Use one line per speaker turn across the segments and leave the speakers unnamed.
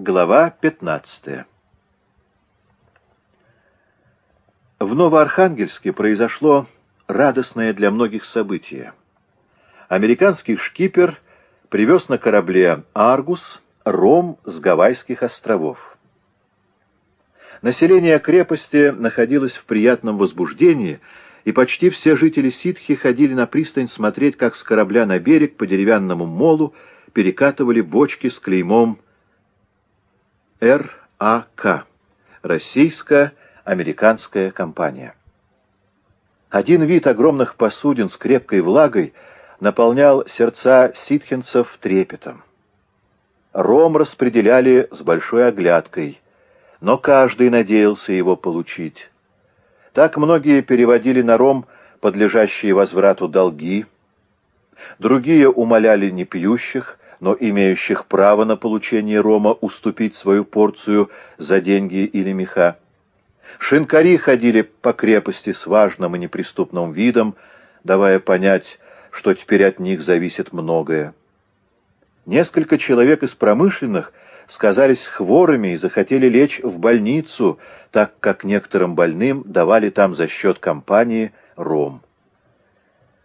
Глава 15 В Новоархангельске произошло радостное для многих событие. Американский шкипер привез на корабле «Аргус» ром с Гавайских островов. Население крепости находилось в приятном возбуждении, и почти все жители ситхи ходили на пристань смотреть, как с корабля на берег по деревянному молу перекатывали бочки с клеймом РАК – Российско-американская компания. Один вид огромных посудин с крепкой влагой наполнял сердца ситхинцев трепетом. Ром распределяли с большой оглядкой, но каждый надеялся его получить. Так многие переводили на ром подлежащие возврату долги, другие умоляли непьющих, но имеющих право на получение рома уступить свою порцию за деньги или меха. Шинкари ходили по крепости с важным и неприступным видом, давая понять, что теперь от них зависит многое. Несколько человек из промышленных сказались хворыми и захотели лечь в больницу, так как некоторым больным давали там за счет компании ром.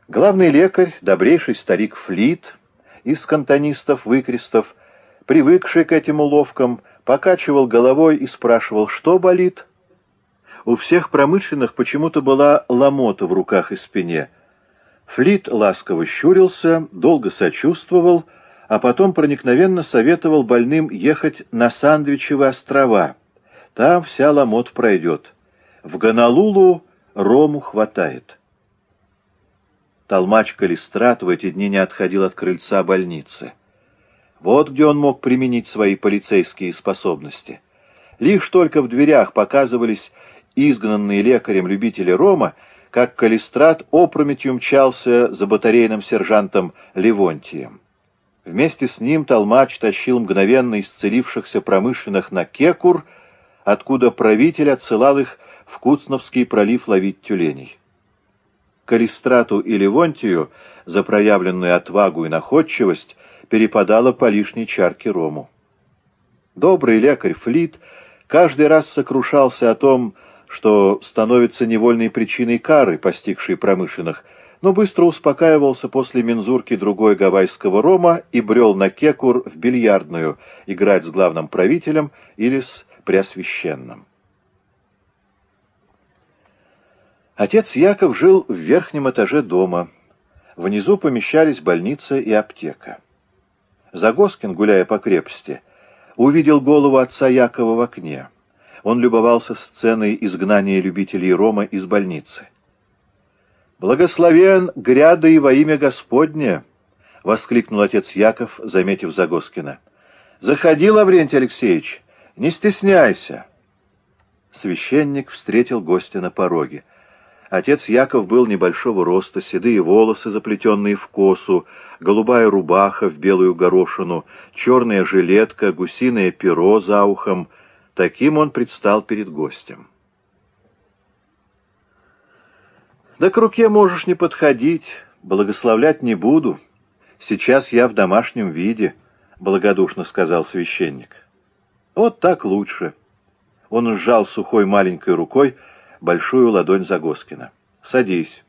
Главный лекарь, добрейший старик Флит, из кантонистов-выкрестов, привыкший к этим уловкам, покачивал головой и спрашивал, что болит. У всех промышленных почему-то была ломота в руках и спине. Флит ласково щурился, долго сочувствовал, а потом проникновенно советовал больным ехать на Сандвичевы острова. Там вся ломот пройдет. В Гонолулу рому хватает. Толмач Калистрат в эти дни не отходил от крыльца больницы. Вот где он мог применить свои полицейские способности. Лишь только в дверях показывались изгнанные лекарем любители Рома, как Калистрат опрометью мчался за батарейным сержантом Левонтием. Вместе с ним Толмач тащил мгновенно исцелившихся промышленных на Кекур, откуда правитель отсылал их в Куцновский пролив ловить тюленей. Калистрату и Левонтию за проявленную отвагу и находчивость перепадало по лишней чарке рому. Добрый лекарь Флит каждый раз сокрушался о том, что становится невольной причиной кары, постигшей промышленных, но быстро успокаивался после мензурки другой гавайского рома и брел на кекур в бильярдную играть с главным правителем или с преосвященным. Отец Яков жил в верхнем этаже дома. Внизу помещались больница и аптека. Загоскин, гуляя по крепости, увидел голову отца Якова в окне. Он любовался сценой изгнания любителей Рома из больницы. «Благословен гряда и во имя Господне!» — воскликнул отец Яков, заметив Загоскина. «Заходи, Лаврентий Алексеевич, не стесняйся!» Священник встретил гостя на пороге. Отец Яков был небольшого роста, седые волосы, заплетенные в косу, голубая рубаха в белую горошину, черная жилетка, гусиное перо за ухом. Таким он предстал перед гостем. «Да к руке можешь не подходить, благословлять не буду. Сейчас я в домашнем виде», — благодушно сказал священник. «Вот так лучше». Он сжал сухой маленькой рукой, — большую ладонь Загоскина. «Садись.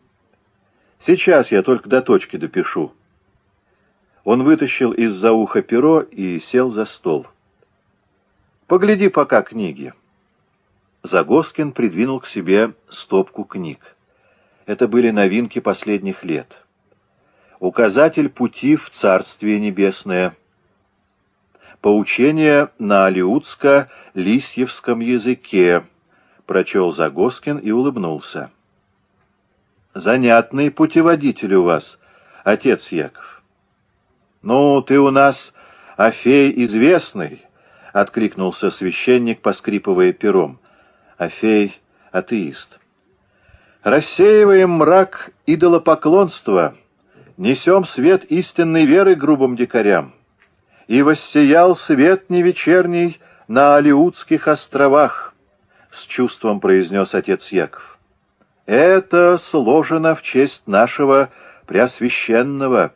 Сейчас я только до точки допишу». Он вытащил из-за уха перо и сел за стол. «Погляди пока книги». Загоскин придвинул к себе стопку книг. Это были новинки последних лет. Указатель пути в Царствие Небесное. Поучение на алиутско-лисьевском языке прочел Загоскин и улыбнулся. «Занятный путеводитель у вас, отец Яков». «Ну, ты у нас Афей известный», — откликнулся священник, поскрипывая пером. Афей — атеист. «Рассеиваем мрак идолопоклонства, несем свет истинной веры грубым дикарям. И воссиял свет невечерний на Алиутских островах» — с чувством произнес отец Яков. «Это сложено в честь нашего Преосвященного,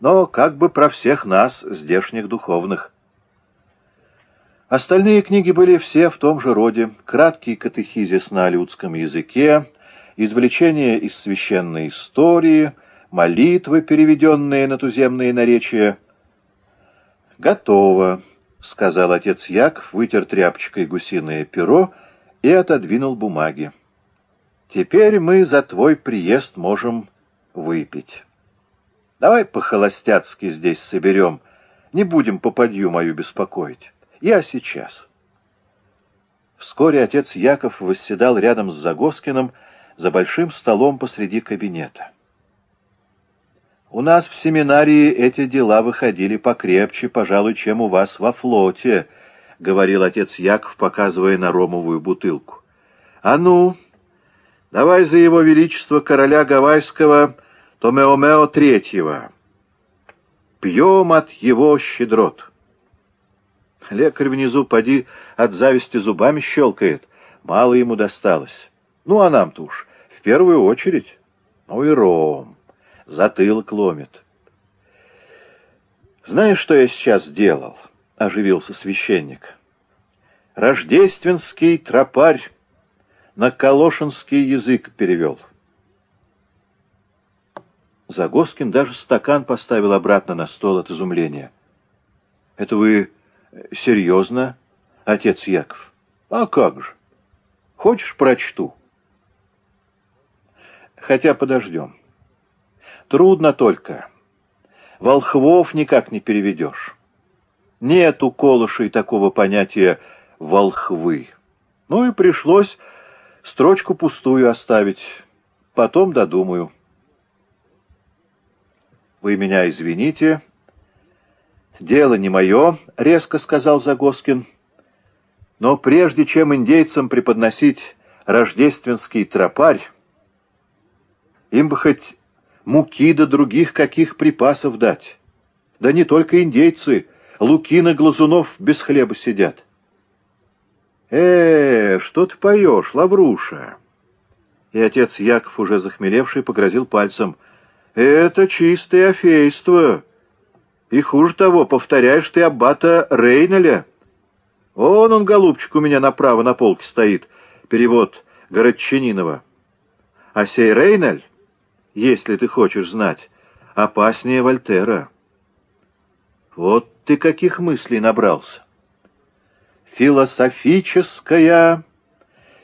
но как бы про всех нас, здешних духовных». Остальные книги были все в том же роде. Краткий катехизис на людском языке, извлечения из священной истории, молитвы, переведенные на туземные наречия. «Готово», — сказал отец Яков, вытер тряпочкой гусиное перо и отодвинул бумаги. «Теперь мы за твой приезд можем выпить. Давай по-холостяцки здесь соберем, не будем попадью мою беспокоить. Я сейчас». Вскоре отец Яков восседал рядом с Загоскиным за большим столом посреди кабинета. У нас в семинарии эти дела выходили покрепче, пожалуй, чем у вас во флоте, — говорил отец Яков, показывая на ромовую бутылку. — А ну, давай за его величество короля Гавайского Томеомео Третьего. Пьем от его щедрот. Лекарь внизу, поди, от зависти зубами щелкает. Мало ему досталось. Ну, а нам-то уж в первую очередь. Ну и ром затылок ломит. «Знаешь, что я сейчас сделал?» — оживился священник. «Рождественский тропарь на калошинский язык перевел». Загоскин даже стакан поставил обратно на стол от изумления. «Это вы серьезно, отец Яков?» «А как же? Хочешь, прочту?» «Хотя подождем». Трудно только. Волхвов никак не переведешь. Нет у Колышей такого понятия «волхвы». Ну и пришлось строчку пустую оставить. Потом додумаю. «Вы меня извините. Дело не мое», — резко сказал Загоскин. «Но прежде чем индейцам преподносить рождественский тропарь, им бы хоть муки да других каких припасов дать. Да не только индейцы, лукины глазунов без хлеба сидят. Э, что ты поешь, Лавруша? И отец Яков, уже захмелевший, погрозил пальцем. Это чистое афейство. И хуже того, повторяешь ты аббата Рейнеля. Он он, голубчик, у меня направо на полке стоит. Перевод Городчанинова. А сей Рейнель если ты хочешь знать, опаснее Вольтера. Вот ты каких мыслей набрался. Философическая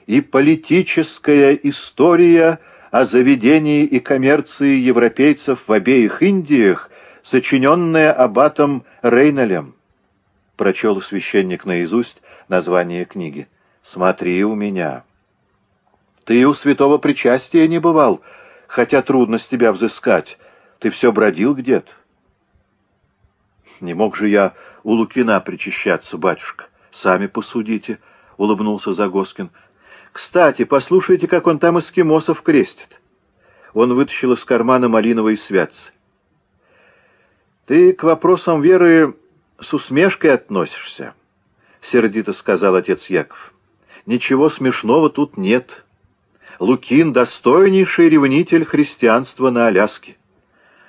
и политическая история о заведении и коммерции европейцев в обеих Индиях, сочиненная аббатом Рейнолем. Прочел священник наизусть название книги. «Смотри у меня». «Ты у святого причастия не бывал», хотя трудно с тебя взыскать. Ты все бродил где-то. Не мог же я у Лукина причащаться, батюшка. Сами посудите, — улыбнулся Загоскин. Кстати, послушайте, как он там эскимосов крестит. Он вытащил из кармана малиновый святцы. Ты к вопросам веры с усмешкой относишься, — сердито сказал отец Яков. Ничего смешного тут нет. — Лукин — достойнейший ревнитель христианства на Аляске.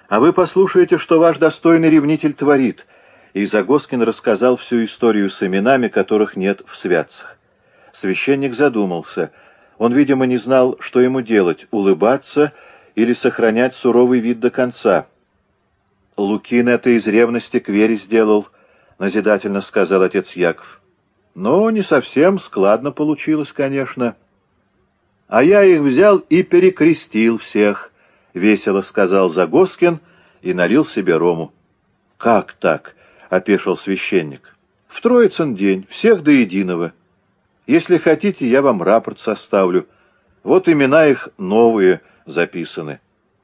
А вы послушайте, что ваш достойный ревнитель творит. И Загоскин рассказал всю историю с именами, которых нет в святцах. Священник задумался. Он, видимо, не знал, что ему делать — улыбаться или сохранять суровый вид до конца. «Лукин это из ревности к вере сделал», — назидательно сказал отец Яков. «Но не совсем складно получилось, конечно». А я их взял и перекрестил всех, — весело сказал Загоскин и налил себе рому. — Как так? — опешил священник. — В Троицын день, всех до единого. Если хотите, я вам рапорт составлю. Вот имена их новые записаны.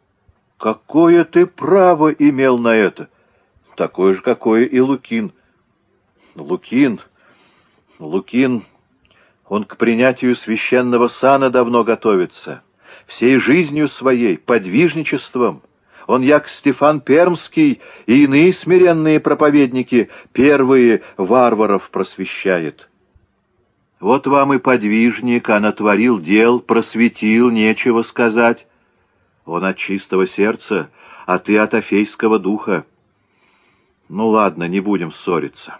— Какое ты право имел на это? Такое же, какое и Лукин. Лукин... Лукин... Он к принятию священного сана давно готовится, всей жизнью своей, подвижничеством. Он, як Стефан Пермский и иные смиренные проповедники, первые варваров просвещает. Вот вам и подвижник, а натворил дел, просветил, нечего сказать. Он от чистого сердца, а ты от афейского духа. Ну ладно, не будем ссориться.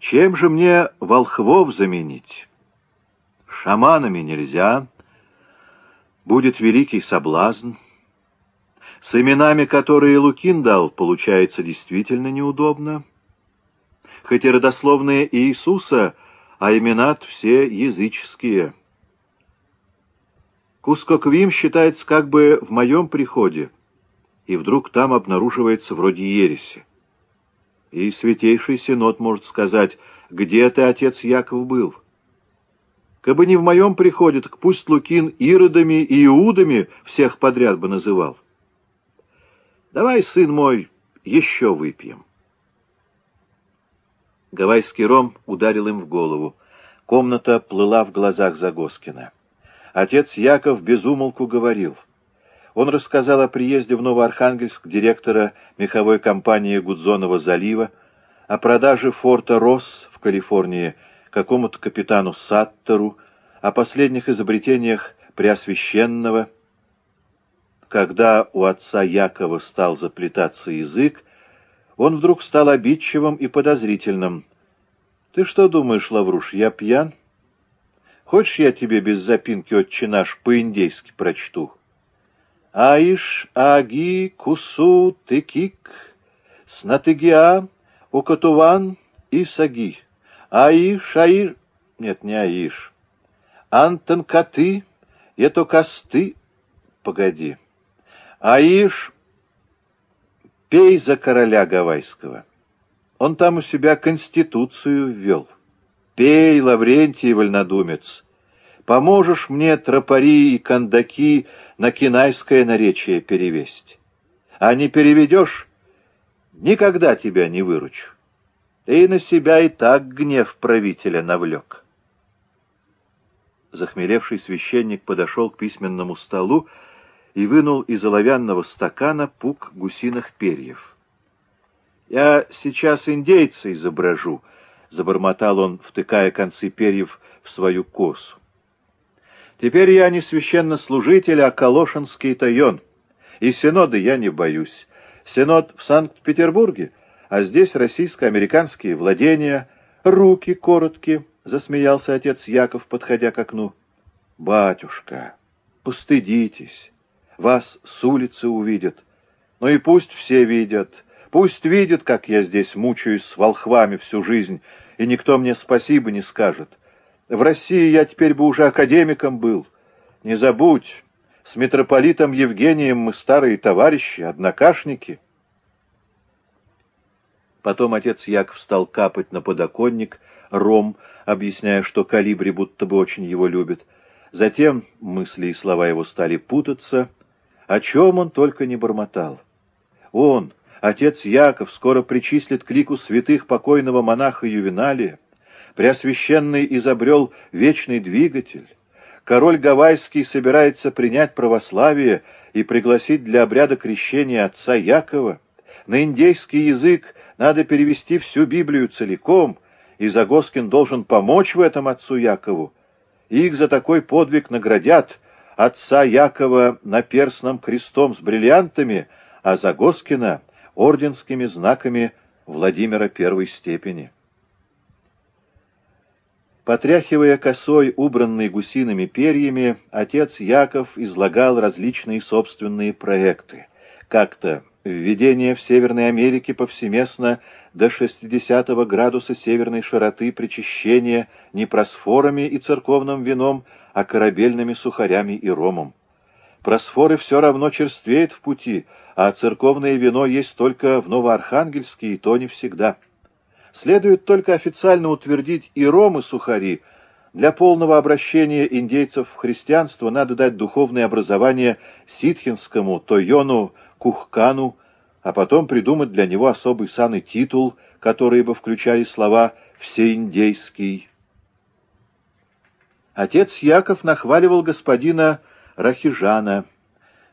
Чем же мне волхвов заменить? Шаманами нельзя, будет великий соблазн. С именами, которые Лукин дал, получается действительно неудобно. Хоть и родословные Иисуса, а имена все языческие. Кускоквим считается как бы в моем приходе, и вдруг там обнаруживается вроде ереси. И Святейший Синод может сказать, где ты, отец Яков, был. Кабы не в моем приходе, так пусть Лукин Иродами и Иудами всех подряд бы называл. Давай, сын мой, еще выпьем. Гавайский ром ударил им в голову. Комната плыла в глазах Загоскина. Отец Яков безумолку говорил. Он рассказал о приезде в Новоархангельск директора меховой компании Гудзонова залива, о продаже форта Росс в Калифорнии какому-то капитану Саттеру, о последних изобретениях Преосвященного. Когда у отца Якова стал заплетаться язык, он вдруг стал обидчивым и подозрительным. «Ты что думаешь, Лавруш, я пьян? Хочешь, я тебе без запинки отче наш по-индейски прочту?» «Аиш аги кусу текик снатыгиа укатуван и саги». Аиш, Аиш... Нет, не Аиш. Антон коты, это косты... Погоди. Аиш, пей за короля Гавайского. Он там у себя конституцию ввел. Пей, Лаврентий, вольнодумец. Поможешь мне тропари и кондаки на кинайское наречие перевесть. А не переведешь, никогда тебя не выручу. Ты на себя и так гнев правителя навлек. Захмелевший священник подошел к письменному столу и вынул из оловянного стакана пук гусиных перьев. «Я сейчас индейца изображу», — забормотал он, втыкая концы перьев в свою косу. «Теперь я не священнослужитель, а калошинский тайон, и синоды я не боюсь. Синод в Санкт-Петербурге — а здесь российско-американские владения, руки короткие, — засмеялся отец Яков, подходя к окну. — Батюшка, постыдитесь, вас с улицы увидят. Ну и пусть все видят, пусть видят, как я здесь мучаюсь с волхвами всю жизнь, и никто мне спасибо не скажет. В России я теперь бы уже академиком был. Не забудь, с митрополитом Евгением мы старые товарищи, однокашники — Потом отец Яков стал капать на подоконник ром, объясняя, что калибри будто бы очень его любит. Затем мысли и слова его стали путаться, о чем он только не бормотал. Он, отец Яков, скоро причислит к лику святых покойного монаха Ювеналия, Преосвященный изобрел вечный двигатель, король Гавайский собирается принять православие и пригласить для обряда крещения отца Якова, на индейский язык надо перевести всю Библию целиком, и Загоскин должен помочь в этом отцу Якову. Их за такой подвиг наградят отца Якова наперстным крестом с бриллиантами, а Загоскина — орденскими знаками Владимира первой степени. Потряхивая косой, убранной гусиными перьями, отец Яков излагал различные собственные проекты. Как-то Введение в Северной Америке повсеместно до 60 градуса северной широты причащения не просфорами и церковным вином, а корабельными сухарями и ромом. Просфоры все равно черствеют в пути, а церковное вино есть только в Новоархангельске, и то не всегда. Следует только официально утвердить и ром, и сухари. Для полного обращения индейцев в христианство надо дать духовное образование ситхинскому Тойону Кухкану, а потом придумать для него особый сан и титул, которые бы включали слова «всеиндейский». Отец Яков нахваливал господина Рахижана.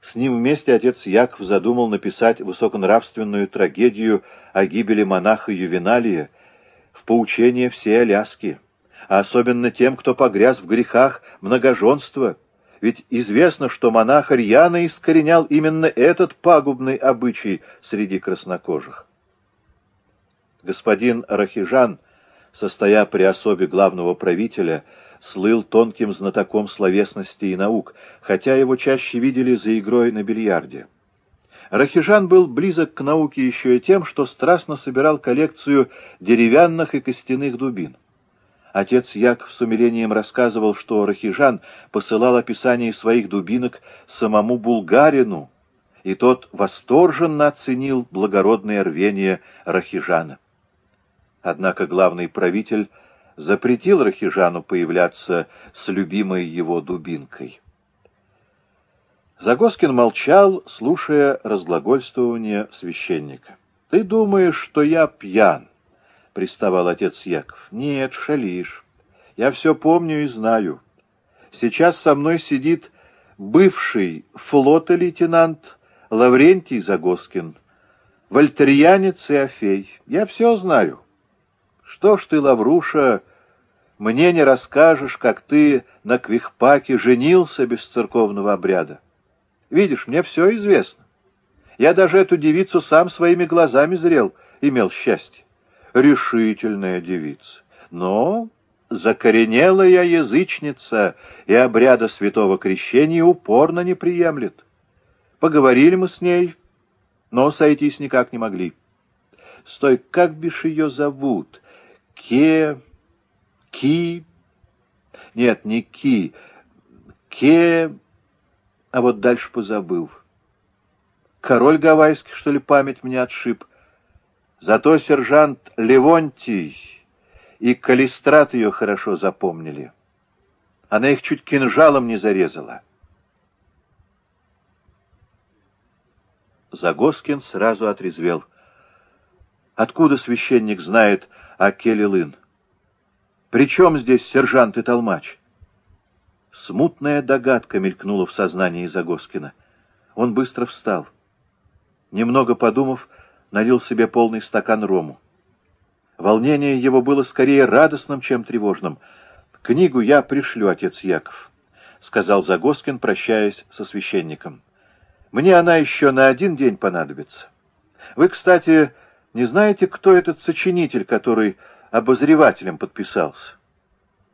С ним вместе отец Яков задумал написать высоконравственную трагедию о гибели монаха Ювеналия в поучение всей Аляски, а особенно тем, кто погряз в грехах многоженства — ведь известно, что монах Рьяна искоренял именно этот пагубный обычай среди краснокожих. Господин Рахижан состоя при особе главного правителя, слыл тонким знатоком словесности и наук, хотя его чаще видели за игрой на бильярде. Рахижан был близок к науке еще и тем, что страстно собирал коллекцию деревянных и костяных дубин. Отец Яков с умилением рассказывал, что Рахижан посылал описание своих дубинок самому булгарину, и тот восторженно оценил благородное рвение Рахижана. Однако главный правитель запретил Рахижану появляться с любимой его дубинкой. Загоскин молчал, слушая разглагольствование священника. «Ты думаешь, что я пьян?» — приставал отец Яков. «Нет, шалишь. Я все помню и знаю. Сейчас со мной сидит бывший флота-лейтенант Лаврентий Загоскин, вольтерьянец и Афей. Я все знаю». Что ж ты, Лавруша, мне не расскажешь, как ты на Квихпаке женился без церковного обряда? Видишь, мне все известно. Я даже эту девицу сам своими глазами зрел, имел счастье. Решительная девица. Но закоренелая язычница и обряда святого крещения упорно не приемлет. Поговорили мы с ней, но сойтись никак не могли. Стой, как бишь ее зовут? Ке... Ки... Нет, не Ки. Ке... А вот дальше позабыл. Король Гавайский, что ли, память мне отшиб. Зато сержант Левонтий и Калистрат ее хорошо запомнили. Она их чуть кинжалом не зарезала. Загоскин сразу отрезвел. Откуда священник знает а Келилын. «При чем здесь сержант и толмач?» Смутная догадка мелькнула в сознании Загоскина. Он быстро встал. Немного подумав, налил себе полный стакан рому. Волнение его было скорее радостным, чем тревожным. «Книгу я пришлю, отец Яков», — сказал Загоскин, прощаясь со священником. «Мне она еще на один день понадобится. Вы, кстати, не знаете, кто этот сочинитель, который обозревателем подписался?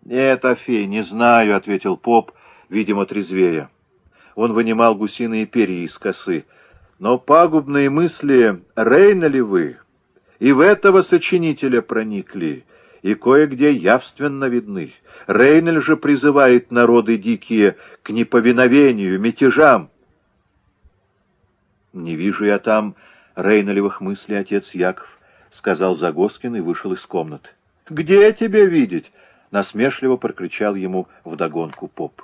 «Нет, Афей, не знаю», — ответил поп, видимо, трезвея. Он вынимал гусиные перья из косы. «Но пагубные мысли Рейна ли вы? И в этого сочинителя проникли, и кое-где явственно видны. Рейнель же призывает народы дикие к неповиновению, мятежам». «Не вижу я там...» Рейнолевых мыслей отец Яков, — сказал Загоскин и вышел из комнаты. — Где тебе видеть? — насмешливо прокричал ему вдогонку поп.